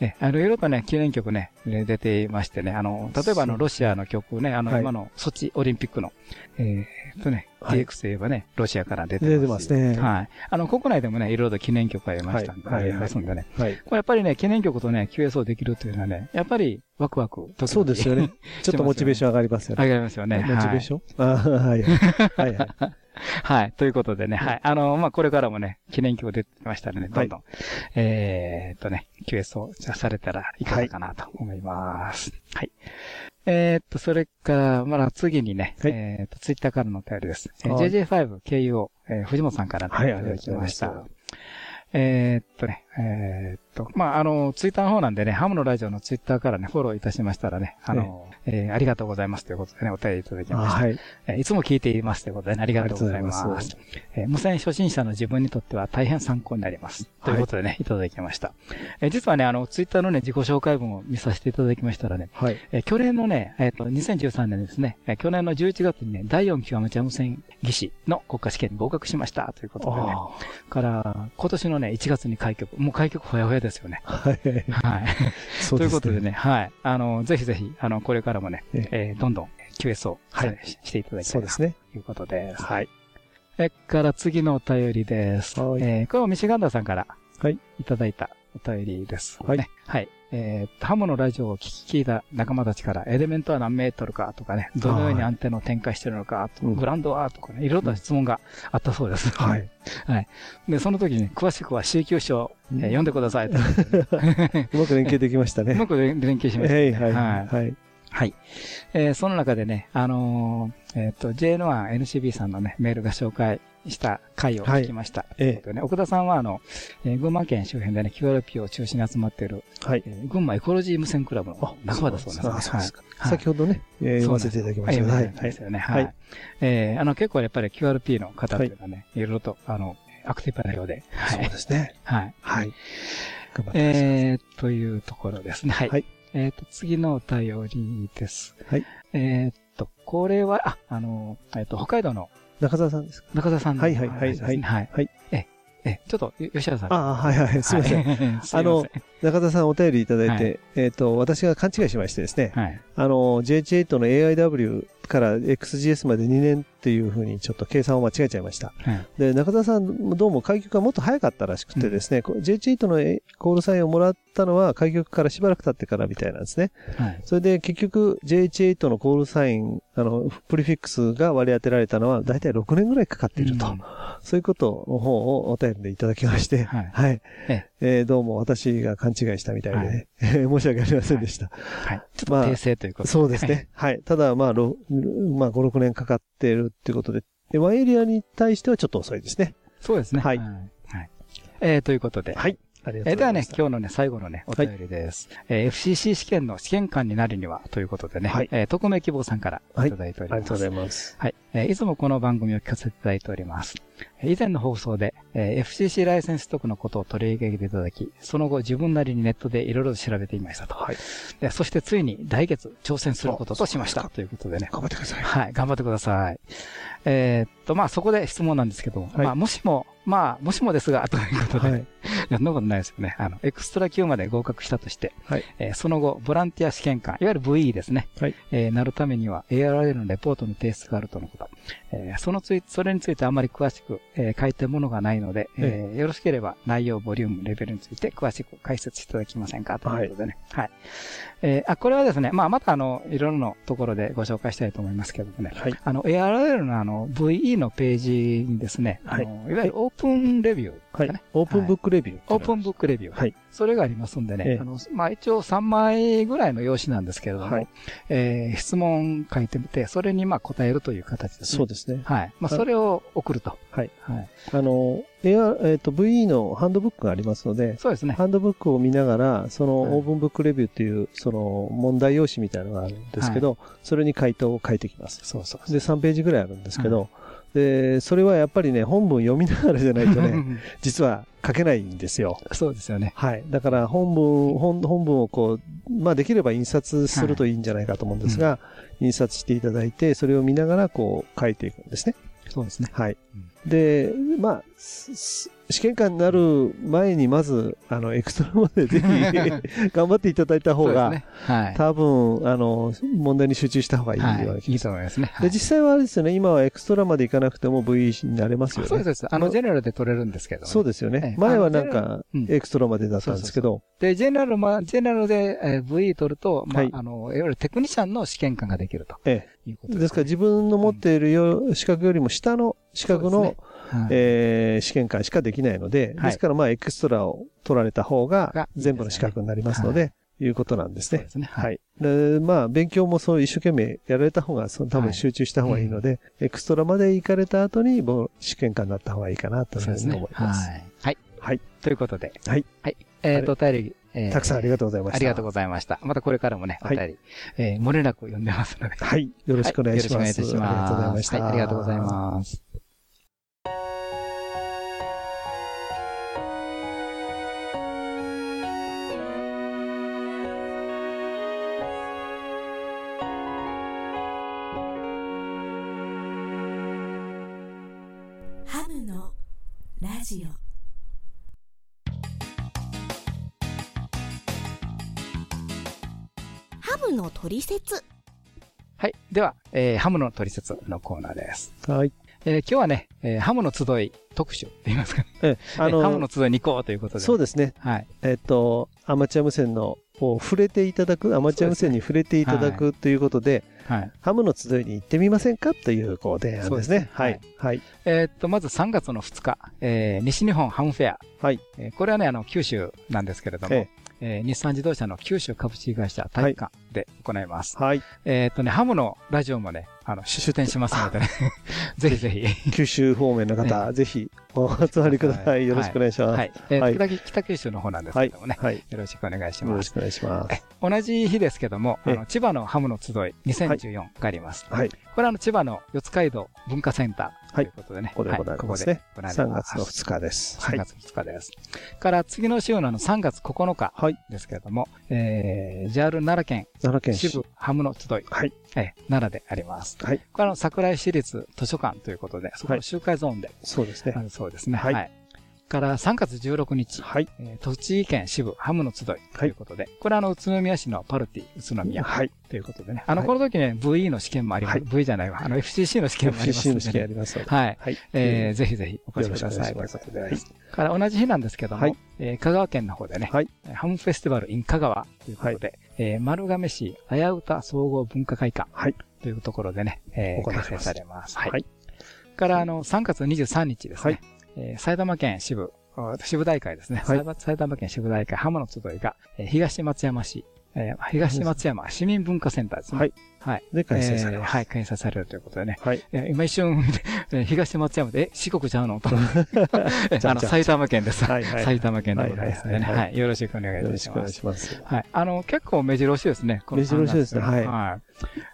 え、あの、いろいろとね、記念曲ね、え出ていましてね、あの、例えばあの、ロシアの曲ね、あの、はい今のソチオリンピックの、えーっとね、はい DX といえばね、ロシアから出てますし。出てますねはい。あの、国内でもね、いろいろと記念曲がありましたんで、はいありますんでね。はい。これやっぱりね、記念曲とね、QS をできるというのはね、やっぱりワクワク、そうですよね。ちょっとモチベーション上がりますよね。上がりますよね。モチベーション？あはい。はいはい。はい。ということでね、はい。あの、まあ、これからもね、記念曲出てきましたらね、どんどん、えーっとね、QS をされたらいかがかなと思います。はい。えーっと、それから、まだ次にね、はいえーっと、ツイッターからのお便りです。えーはい JJ5KU を、えー藤本さんからね、はいいただきました。ありがとうございまえーっとね、えーっと、まあ、あの、ツイッターの方なんでね、ハムのラジオのツイッターからね、フォローいたしましたらね、あの、えーありがとうございますということでね、お便りいただきました。はい。えーいつも聞いていますということでね、ありがとうございます。ありがとうございえー無線初心者の自分にとっては大変参考になります。ということでね、いただきました。えー実はね、あの、ツイッターのね、自己紹介文を見させていただきましたらね、はい。えー去年のね、えっ、と、2013年ですね、えー去年の11月にね、第4級アマチュア無線技師の国家試験に合格しましたということでね、あから、今年のね、1月に開局、もう開局ほやほやですよね。あ。はい。はい。そうですということでね、はい。あの、ぜひぜひ、あの、これからもね、えええーどんどん QS を、はいししていただきたいそですね。ということです。はい。それから次のお便りです。はいえーこれもミシガンダーさんから、はい。いただいたお便りです、ね。はい。はい。えー、ハムのラジオを聞き聞いた仲間たちから、エレメントは何メートルかとかね、どのようにアンテナを展開してるのか、とうんグラウンドはとかね、いろいろな質問があったそうです。はい。はい。で、その時に、詳しくは C 級書、え読んでくださいと。うまく連携できましたね。うまく連連携しました、はい。はい。はい。えーその中でね、あのーえっ、と、JN1NCB さんのね、メールが紹介した回を聞きました。ええということでね、奥田さんは、あの、えー群馬県周辺でね、QRP を中心に集まっている、はいえ。ー群馬エコロジー無線クラブの仲間だそうです、ね。あそうですか。はい先ほどね、えーはい読ませていただきました。は。はいい。はいですよね。ははいい。えーあの、結構やっぱり QRP の方っていうのはね、いろいろと、あの、アクティブなようで。はそうい。ですね。はい。はい。頑張ってください。えー、というところですね。はい。はいえっ、と、次のお便りです。はい。えっと、これは、あ、あの、えっ、と、北海道の中澤さんですか？中田さんのはいはいはいはい。はい。え、え、ちょっと、よ吉原さん。ああ、はいはい。すみません。はい。ませんあの、中田さんお便りいただいはて、えっと、私が勘違いしましてですね、はい。あの、JH8 の AIW から XGS まで2年っていうふうにちょっと計算を間違えちゃいました。はい。で、中田さんもどうも開局がもっと早かったらしくてですね、こう JH8 のえコールサインをもらったのは開局からしばらく経ってからみたいなんですね。はい。それで結局 JH8 のコールサイン、あの、プリフィックスが割り当てられたのは大体6年ぐらいかかっていると。うんそういうことの方をお便りでいただきまして、はいはい。ええーどうも私が勘違いしたみたいでね、申し訳ありませんでした。はい。ちょっとまあ訂正ということそうですね。はい。ただ、まあ、ろまあ、5、6年かかっているっていうことで、でワンエリアに対してはちょっと遅いですね。そうですね。はいはい。えーということで。はい。えーではいね。今日のね、最後のね、お便りです。えー FCC 試験の試験官になるにはということでね、はいえー匿名希望さんからいただいております。ありがとうございます。はい。えーいつもこの番組を聞かせていただいております。えー以前の放送で、えー FCC ライセンス取得のことを取り上げていただき、その後自分なりにネットでいろいろと調べていましたと。はい。えーそしてついに来月挑戦することとしました。あということでね。頑張ってください。はい。頑張ってください。えーっと、まあ、そこで質問なんですけども、はいまあ、もしも、まあ、もしもですが、ということで、はい そんなことないですよね。あの、エクストラ級まで合格したとして、はいえーその後、ボランティア試験官、いわゆる VE ですね。はいえーなるためには ARL のレポートの提出があるとのこと。えーそのつい、それについてあまり詳しく、えー書いてるものがないので、えーよろしければ内容、ボリューム、レベルについて詳しく解説していただけませんか？ということでね。はい。えーあ、これはですね、まあ、またあの、いろいろなところでご紹介したいと思いますけどもね。はい。あの、ARL のあの、VE のページにですね、はいあのいわゆるオープンレビューですはい。オープンブックレビュー。オープンブックレビュー。はい。それがありますんでね、ええあの、まあ、一応3枚ぐらいの用紙なんですけれども、はいえー質問書いてみて、それにまあ答えるという形ですね。そうですね。はい。まあ、あそれを送ると。はい。はい。あの、AR、えっ、と、VE のハンドブックがありますので、そうですね。ハンドブックを見ながら、そのはいオープンブックレビューっていう、その問題用紙みたいなのがあるんですけど、それに回答を書いてきます。そうそうで、3ページぐらいあるんですけど、で、それはやっぱりね、本文読みながらじゃないとね、実は書けないんですよ。そうですよね。はい。だから本文、本本文をこう、まあできれば印刷するといいんじゃないかと思うんですが、印刷していただいて、それを見ながらこう書いていくんですね。そうですね。はい。で、まあ、試験官になる前にまず、あの、エクストラまでぜひ 頑張っていただいた方が、ね。はい。多分、あの、問題に集中した方がいいようなはい。いい気がする。と思いますね。はで、い実際はあれですよね、今はエクストラまでいかなくても VE になれますよね。そうです。あの、まジェネラルで取れるんですけどね。そうですよねええ。前はなんかエクストラまでだったんですけど、で、ジェネラル、まあ、ジェネラルで、えー VE 取ると、まあ、はいあの、いわゆるテクニシャンの試験官ができるとえいうことえ。です、ですから自分の持っているよ資格よりも下の資格のはいえー試験官しかできないので、はいですからまあエクストラを取られた方がが全部の資格になりますのはで、いうことなんですねそうで。すね。はい。でまあ、勉強もそう一生懸命やられた方が、その多分はい集中した方がいいので、エクストラまで行かれた後に、もう試験官になった方がいいかなというふうに。思います。はい。はい。はい。ということで。はい。はい。えっ、と、お便り、えたくさんありがとうございました。ありがとうございました。またこれからもね、おはい便り、えー漏れなく読んでますので。はい。よろしくお願いします。はいよろしくお願いいたします。ありがとうございました。はい、ありがとうございます。ジオハムのトリセツはい。では、えーハムの取説のコーナーです。はい。えー今日はね、えーハムの集い特集って言いますかね。え、あハムのの、集いに行こうということで。そうですね。はい。えっと、アマチュア無線の、を触れていただく、アマチュア無線に触れていただくということで、はい。ハムの集いに行ってみませんか？という、こう、提案ですね。そうですねはい。はい。えーっと、まず3月の2日、えー西日本ハムフェア。はい。えーこれはね、あの、九州なんですけれども、ええー日産自動車の九州株式会社体育館で行います。はい。えーっとね、ハムのラジオもね、あの、出展しますのでね、ぜひぜひ。九州方面の方、ぜひ、お集まりください。よろしくお願いします。はい。え北北九州の方なんですはいけどもね、。はい。よろしくお願いします。よろしくお願いします。え同じ日ですけども、あえの千葉のハムの集い2014があります。はい。これはあの千葉の四街道文化センターということでね。ここで行われますね。はいここで行われ3ます月の2日です。は3い。月2日です。から次の週のあの3月9日はい。ですけれども、えー、JR 奈良県奈良県市支部ハムの集い、はい。えー奈良であります。はい。これは桜井市立図書館ということで、そこの集会ゾーンでそうですねそうですね。はいから3月16日、はい。えー栃木県支部ハムの集いということで、これはあの宇都宮市のパルティ宇都宮はい。ということでね。あの、はいこの時ね、VE の試験もあります。はい V じゃないわ。あの、FCC の試験もあります FCC ので、の試験あります。はい。はい。えーぜひぜひお越しください。いうことです。から同じ日なんですけども、はいえー香川県の方でね、はいハムフェスティバル in 香川ということで、えー丸亀市あやうた総合文化会館はい。というところでね、えー開催されます。はい。はいから、あの、3月23日ですね、はいえー埼玉県支部、あ支部大会ですね。はい埼玉県支部大会ハムの集いが、えー東松山市、えー東松山市民文化センターですね。はい。はい。で、開催されます。えーはい、開催されるということでね。はい。えー今一瞬、えー東松山で、え、四国ちゃうのと。あの、埼玉県です。はいはい埼玉県でございますね。はい。よろしくお願いいよろたしますしくお願いし。ます。はい。あの、結構目白押しですね。目白押しですね3月はいはい。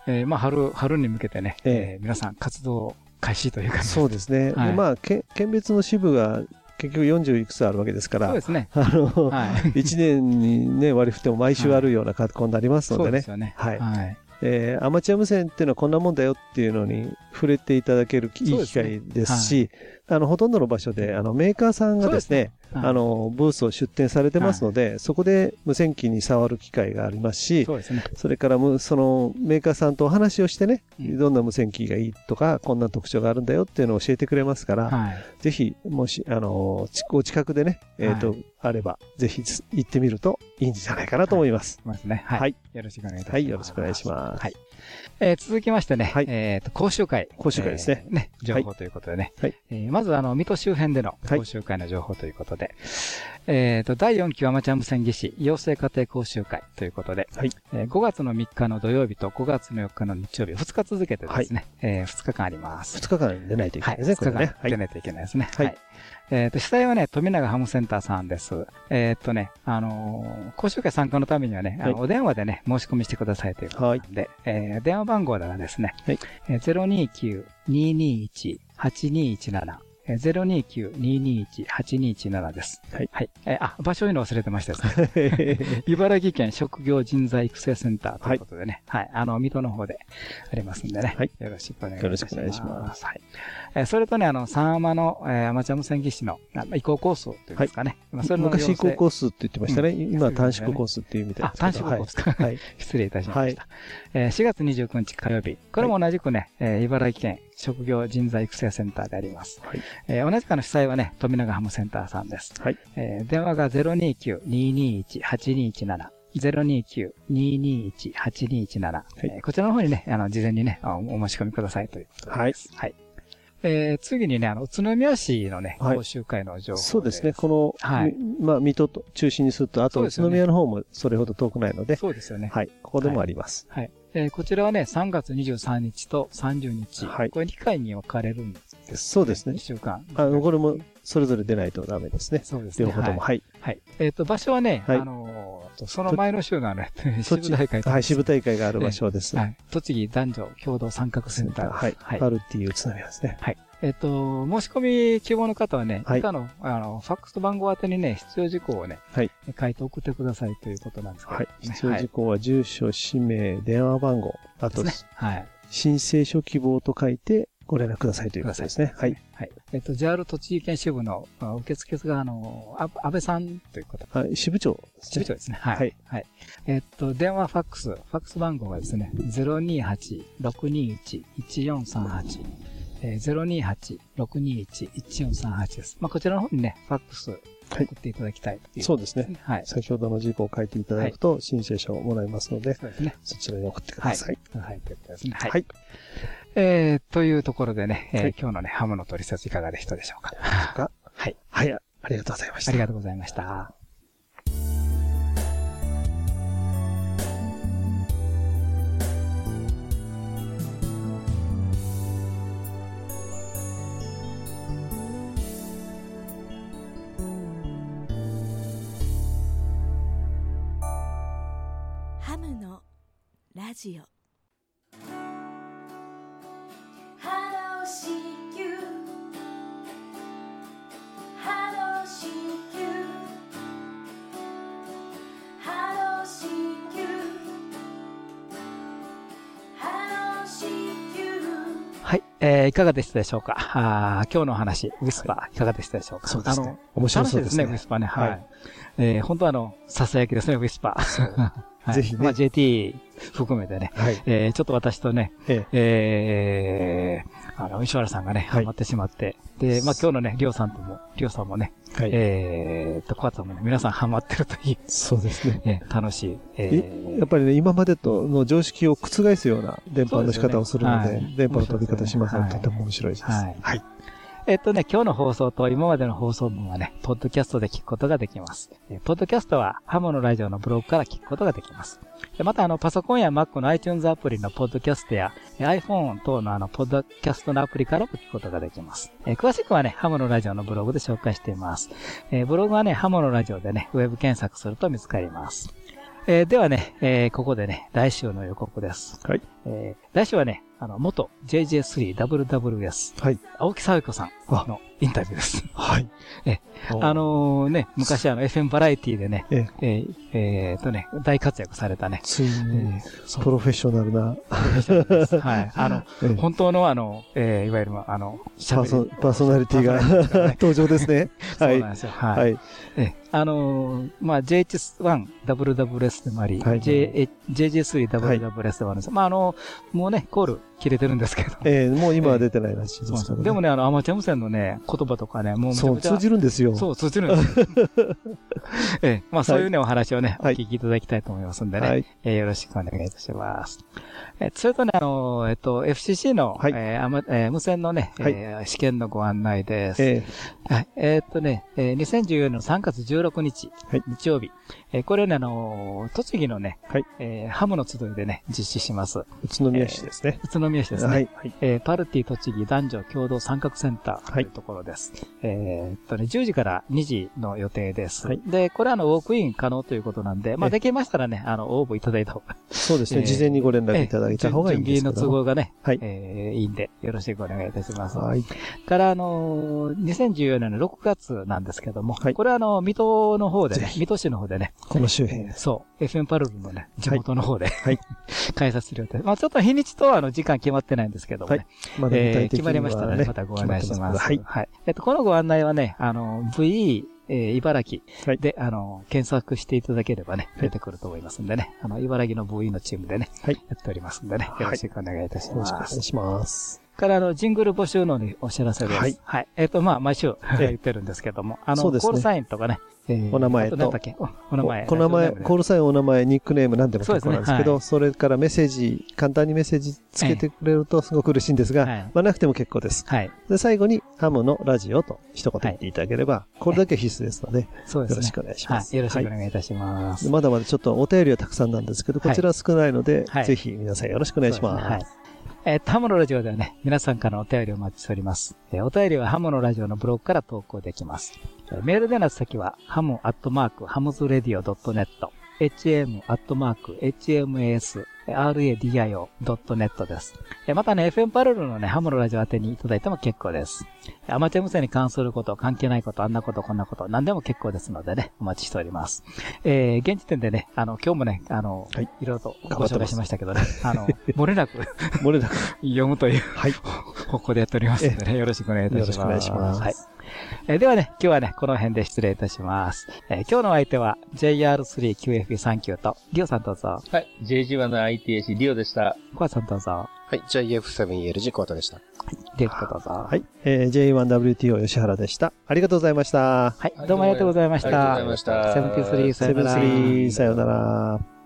えーまあ、春、春に向けてね、皆さん活動開始という感じそうですね。はいでまあ、県県別の支部が結局40いくつあるわけですからそうで、すね。あの、はい。1年にね、割り振っても毎週あるような格好になりますのでね。はいはい。えーアマチュア無線っていうのはこんなもんだよっていうのに触れていただけるいい機会ですし、あの、ほとんどの場所で、あの、メーカーさんがですね、はいあの、ブースを出展されてますので、そこで無線機に触る機会がありますし、そね。それからむ、そのメーカーさんとお話をしてね、うんどんな無線機がいいとか、こんな特徴があるんだよっていうのを教えてくれますから、はい。ぜひ、もし、あの、ちご近くでね、えっ、と、はあれば、ぜひ行ってみるといいんじゃないかなと思います。そうですね。はい。はいよろしくお願いいたします。はい、よろしくお願いします。はい。えー続きましてね、はいえっ、と、講習会。講習会ですねえーね、情報ということでね。はいえーまず、あの、水戸周辺でのはい講習会の情報ということで、えっ、と、第4期アマチュア無線技師養成家庭講習会ということで、はい。えー5月の3日の土曜日と5月の4日の日曜日、2日続けてですね、え2日間あります。2日間出ないといけは、ないいですね、2日これね。間出ないといけないですね。はい。はい。えっ、と、主催はね、富永ハムセンターさんです。えっ、とね、あのー講習会参加のためにはね、あのはい。お電話でね、申し込みしてくださいということなんで、えー電話番号がですね、はい。えー029-221-8217、えー029-221-8217です。はいはい。えーあ、場所言うの忘れてましたですね。茨城県職業人材育成センターということでね、はい、あの、水戸の方でありますんでね、はいよろしくお願いします。よろしくお願いしますはい。えーそれとね、あの、サーマの、えーアマチュア無線技師のあ移行コースというんですかね。まあそれの昔移行コーースって言ってましたね。うん今短縮コースっていうみたいあ、短縮コースか。はい。失礼いたしました。はいえー4月29日火曜日。これも同じくね、えー茨城県職業人材育成センターであります。はいえー同じくの主催はね、富永ハムセンターさんです。はいえー電話が029-221-8217。029-221-8217、えーこちらの方にね、あの、事前にね、あお申し込みくださいということはいです。はい。えー次にね、あの、宇都宮市のね、はい講習会の情報そうですね。この、はいみまあ、水戸と中心にすると、あと宇都宮の方もそれほど遠くないので、そうですよね。はい。ここでもあります。はい。えーこちらはね、3月23日と30日。はいこれ2回に分かれるんです、そうですね1週間。あの、これもそれぞれ出ないとダメですね。そうですね。両方とも。はい。はい。はいえっ、と、場所はね、はいあのーその前の週がね、そっち支部大会とはい、支部大会がある場所です。はい。栃木男女共同参画センター。はい。はいパルっていう津波ですね。はい。えっ、と、申し込み希望の方はね、はい以下の、あの、ファックス番号宛てにね、必要事項をね、はい書いて送ってくださいということなんですけど、はい。ね必要事項は住所、氏名、電話番号、あと、ね。はい。申請書希望と書いてご連絡くださいということですね。はい。。はい。えっ、と、JR 栃木県支部のあ受付が、あの、あ安倍さんという方。はい、支部長ですね。支部長ですね。はい。はい。はい。えっと、電話ファックス、ファックス番号がですね、028-621-1438。えー、028-621-1438です。まあ、こちらの方にね、ファックス送っていただきたいそうですね。はい。先ほどの事項を書いていただくと申請書をもらえますので、そね。そちらに送ってください。はい。はいえー、というところでね、えーはい今日のね、ハムの取説いかがでしたでしょうか。かはい。はい。ありがとうございました。ありがとうございました。ハムのラジオえー、いかがでしたでしょうか？あー今日のお話、ウィスパー、い。かがでしたでしょうか？そうですね。あの、面白そうですね楽しいですね、ウィスパーね。はい。はい。えー、本当はあの、ささやきですね、ウィスパー。はい。ぜひね。まあ、JT 含めてね、はい。えー、ちょっと私とね、え。えー、あの、石原さんがね、はいハマってしまって、で、まあ今日のね、りょうさんとも、りょうさんもね、え。はい。えーと、小畑さんもね、皆さんハマってるという、そうですね。ね、楽しい、えやっぱりね、今までとの常識を覆すような電波の仕方をするので、電波の飛び方しますので、はいとても面白いです。はいはい。えっとね、今日の放送と今までの放送分はね、ポッドキャストで聞くことができます。えーポッドキャストはハモのラジオのブログから聞くことができます。でまた、あの、パソコンや Mac の iTunes アプリのポッドキャストや、えー iPhone 等のあの、ポッドキャストのアプリからも聞くことができます。えー詳しくはね、ハモのラジオのブログで紹介しています。えーブログはね、ハモのラジオでね、ウェブ検索すると見つかります。えーではね、えーここでね、来週の予告です。はい。えー来週はね、あの、元 JJ3WWS、はい。青木沙織子さんのインタビューです。はい。えおあ、のーね、昔あの FM バラエティでね、ええ、えとね、大活躍されたね、ついえに、プロフェッショナルな、はい。あの、ええ本当のあの、えーいわゆるあの、パーソ喋りパーソナリティが 登場ですね。は いそうなん。ですよ。はい。はい。ええあのーまあ、JH1WWS でもあり、はい J- JJ3WWS でもあるんですよ。まあ、あの、もうね、コール切れてるんですけど。えーもう今は出てないらしいですですからね。よでもね、あの、アマチュア無線のね、言葉とかね、もうそう、通じるんですよ。そう、通じるんですよ。ええ、まあそういうね、お話をね、おはい聞きいただきたいと思いますんでね、はい。えーよろしくお願いいたします。えそれとね、あの、えっと、FCC の、はいえーえー無線のね、はいえー試験のご案内です。えはい。えーっとね、えー2014年の3月16日、はい日曜日。えーこれね、あのー栃木のね、はいえーハムの集いでね、実施します。ー宇都宮市ですね。宇都宮市ですね。はい。はい。えーパルティ栃木男女共同参画センターというところです。えーっとね、10時から2時の予定です。はいで、これはあの、ウォークイン可能ということなんで、まあ、えできましたらね、あの、応募いただいた方が。そうですね。えー事前にご連絡いただいた方がいいんですけ準備の都。合がね、はいえーいいんで、よろしくお願いいたします。はい。から、あのー、2014年の6月なんですけども、はいこれはあの、水戸の方でね、水戸市の方でね、この周辺です。そう、FM パルルのね、地元の方で、はい。開催する予定。まあちょっと日にちとあの、時間決まってないんですけどもね、はいまだ具えー決まりましたらね、ね。またご案内します。ってますはい。えっと、このご案内はね、あの、VE、えー茨城はい。で、あの、検索していただければね、い。出てくると思いますんでね、あの、茨城の VE のチームでね、はい。やっておりますんでね、はい。よろしくお願いいたしよろしくおます。願いします。から、あの、ジングル募集のお知らせです。はい。はい。えっ、と、まあ、毎週 ええ言ってるんですけども、あの、ねコールサインとかね、えーお名前とあ何だっけ？おお名前。この名前、コールサイン、お名前、ニックネームなんでも結構なんですけど、そうそれからメッセージ、簡単にメッセージつけてくれるとすごく嬉しいんですが、はいまあなくても結構です。はい。で、最後に、ハムのラジオと一言言っていただければ、これだけ必須ですので、そうですね。よろしくお願いしますはい。よろしくおは願いいたします。でまだまだちょっとお便りはたくさんなんですけど、こちらは少ないので、はいぜひ皆さんよろしくお願いします。はい。えー、ハムのラジオではね、皆さんからのお便りをお待ちしております。えーお便りはハムのラジオのブログから投稿できます。えーメールでの先は、ハムアットマーク、ハムズレディオ .net、ham アットマーク、hmas、radio.net です。えーまたね、FM パレルのね、ハムのラジオ宛てにいただいても結構です。アマチュア無線に関すること、関係ないこと、あんなこと、こんなこと、何でも結構ですのでね、お待ちしております。えー、現時点でね、あの、今日もね、あの、はいい、ろいろとご紹介しましたけどね、あの、漏れなく漏れなく。読むというはい。方向でやっておりますのでね、よろしくお願いいたします。よろしくお願いしますはい。えーではね、今日はね、この辺で失礼いたします。えー今日のお相手は JR3QFE39 と、リオさんどうぞ、はい。JG1 の ITAC リオでした。コアさんどうぞ、はい。JF7ELG コアタでした。デイブどうぞ。はい。えー、J1WTO 吉原でした。ありがとうございました。はい、どうもありがとうございました。ありがとうございましたセブンティスリーさよなら。73さよなら。